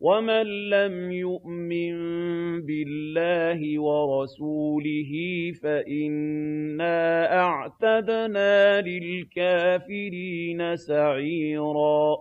وَمَن لَّمْ يُؤْمِن بِاللَّهِ وَرَسُولِهِ فَإِنَّا أَعْتَدْنَا لِلْكَافِرِينَ سَعِيرًا